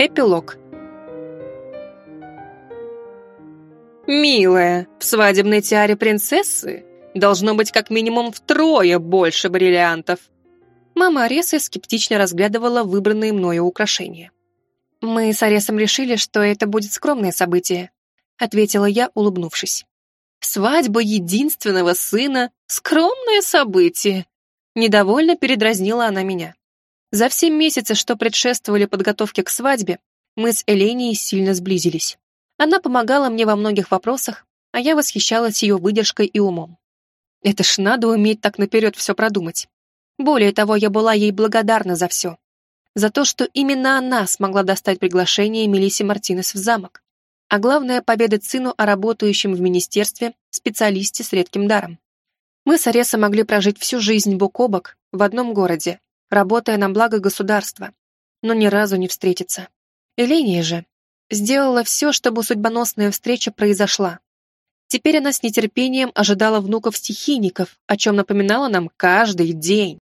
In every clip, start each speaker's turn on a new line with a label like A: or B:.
A: Эпилог. «Милая, в свадебной тиаре принцессы должно быть как минимум втрое больше бриллиантов». Мама Аресы скептично разглядывала выбранные мною украшения. «Мы с Аресом решили, что это будет скромное событие», ответила я, улыбнувшись. «Свадьба единственного сына — скромное событие!» Недовольно передразнила она меня. За все месяцы, что предшествовали подготовке к свадьбе, мы с Эленией сильно сблизились. Она помогала мне во многих вопросах, а я восхищалась ее выдержкой и умом. Это ж надо уметь так наперед все продумать. Более того, я была ей благодарна за все. За то, что именно она смогла достать приглашение Мелисси Мартинес в замок. А главное, победить сыну о работающем в министерстве специалисте с редким даром. Мы с Аресом могли прожить всю жизнь бок о бок в одном городе, работая на благо государства, но ни разу не встретиться. Эления же сделала все, чтобы судьбоносная встреча произошла. Теперь она с нетерпением ожидала внуков-стихийников, о чем напоминала нам каждый день.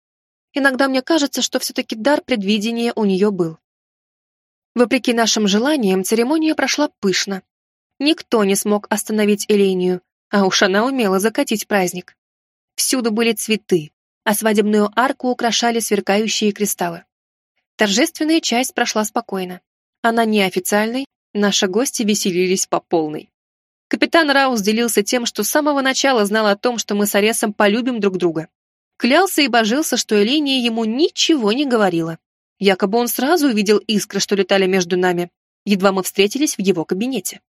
A: Иногда мне кажется, что все-таки дар предвидения у нее был. Вопреки нашим желаниям, церемония прошла пышно. Никто не смог остановить Элению, а уж она умела закатить праздник. Всюду были цветы, а свадебную арку украшали сверкающие кристаллы. Торжественная часть прошла спокойно. А на неофициальной наши гости веселились по полной. Капитан Раус делился тем, что с самого начала знал о том, что мы с Аресом полюбим друг друга. Клялся и божился, что Эления ему ничего не говорила. Якобы он сразу увидел искры, что летали между нами, едва мы встретились в его кабинете.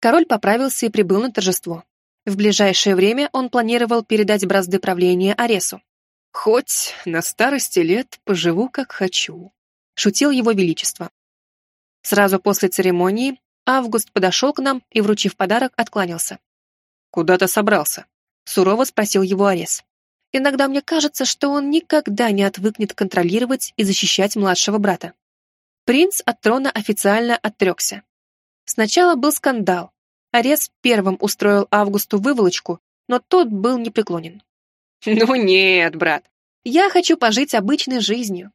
A: Король поправился и прибыл на торжество. В ближайшее время он планировал передать бразды правления Аресу. «Хоть на старости лет поживу, как хочу», — шутил его величество. Сразу после церемонии Август подошел к нам и, вручив подарок, откланялся. «Куда ты собрался?» — сурово спросил его Арес. «Иногда мне кажется, что он никогда не отвыкнет контролировать и защищать младшего брата». Принц от трона официально отрекся. Сначала был скандал. Арес первым устроил Августу выволочку, но тот был непреклонен. «Ну нет, брат, я хочу пожить обычной жизнью.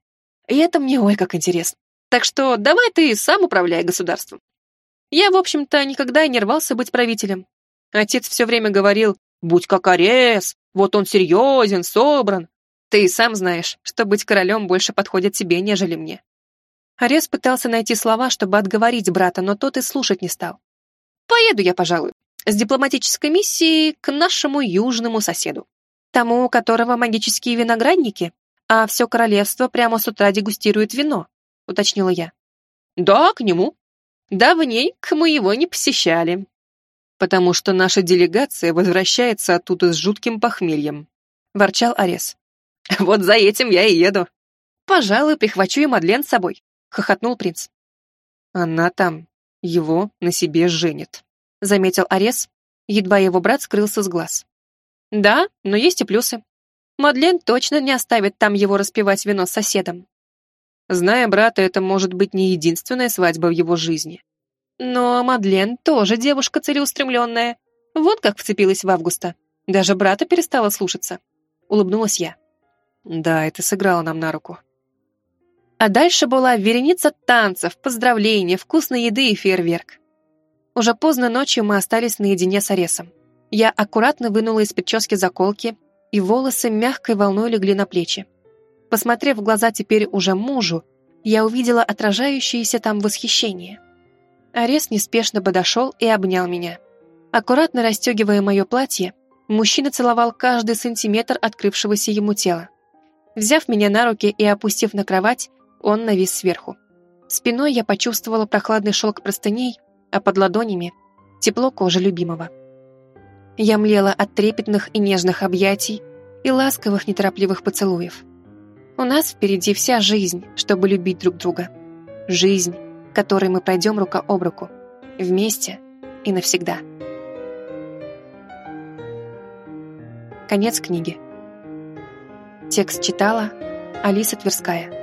A: И это мне ой как интересно. Так что давай ты сам управляй государством. Я, в общем-то, никогда и не рвался быть правителем. Отец все время говорил, будь как Арес, вот он серьезен, собран. Ты и сам знаешь, что быть королем больше подходит тебе, нежели мне. Арес пытался найти слова, чтобы отговорить брата, но тот и слушать не стал. Поеду я, пожалуй, с дипломатической миссией к нашему южному соседу. Тому, у которого магические виноградники, а все королевство прямо с утра дегустирует вино, уточнила я. Да, к нему. Давненько мы его не посещали. Потому что наша делегация возвращается оттуда с жутким похмельем, ворчал Арес. Вот за этим я и еду. Пожалуй, прихвачу и Мадлен с собой, хохотнул принц. Она там его на себе женит, заметил Арес, едва его брат скрылся с глаз. Да, но есть и плюсы. Мадлен точно не оставит там его распивать вино с соседом. Зная брата, это может быть не единственная свадьба в его жизни. Но Мадлен тоже девушка целеустремленная. Вот как вцепилась в Августа. Даже брата перестала слушаться. Улыбнулась я. Да, это сыграло нам на руку. А дальше была вереница танцев, поздравлений, вкусной еды и фейерверк. Уже поздно ночью мы остались наедине с Аресом. Я аккуратно вынула из прически заколки, и волосы мягкой волной легли на плечи. Посмотрев в глаза теперь уже мужу, я увидела отражающееся там восхищение. Арес неспешно подошел и обнял меня. Аккуратно расстегивая мое платье, мужчина целовал каждый сантиметр открывшегося ему тела. Взяв меня на руки и опустив на кровать, он навис сверху. Спиной я почувствовала прохладный шелк простыней, а под ладонями — тепло кожи любимого. Я млела от трепетных и нежных объятий и ласковых неторопливых поцелуев. У нас впереди вся жизнь, чтобы любить друг друга. Жизнь, которой мы пройдем рука об руку, вместе и навсегда. Конец книги. Текст читала Алиса Тверская.